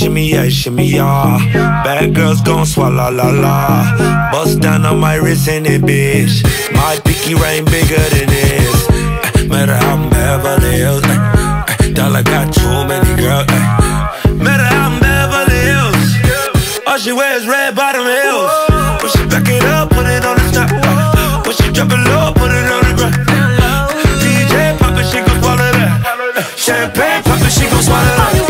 Shimmy, yeah, shimmy, yeah. Bad girls gon' swallow la la. Bust down on my wrist and it, bitch. My pinky ring bigger than this. Eh, Matter how I'm Beverly Hills. eh, eh, Dolla got too many girls. eh. Matter how I'm Beverly Hills. All she wears red bottom heels. When she back it up, put it on the top. eh. When she drop it low, put it on the ground. DJ pop it, she gon' swallow that. Champagne pop it, she gon' swallow that.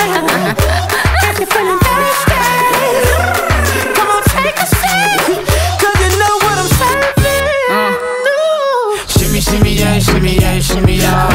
you feeling thirsty. Come on, take a you know what I'm serving. Uh. Shimmy, shimmy, yeah, shimmy, yeah, shimmy, yeah.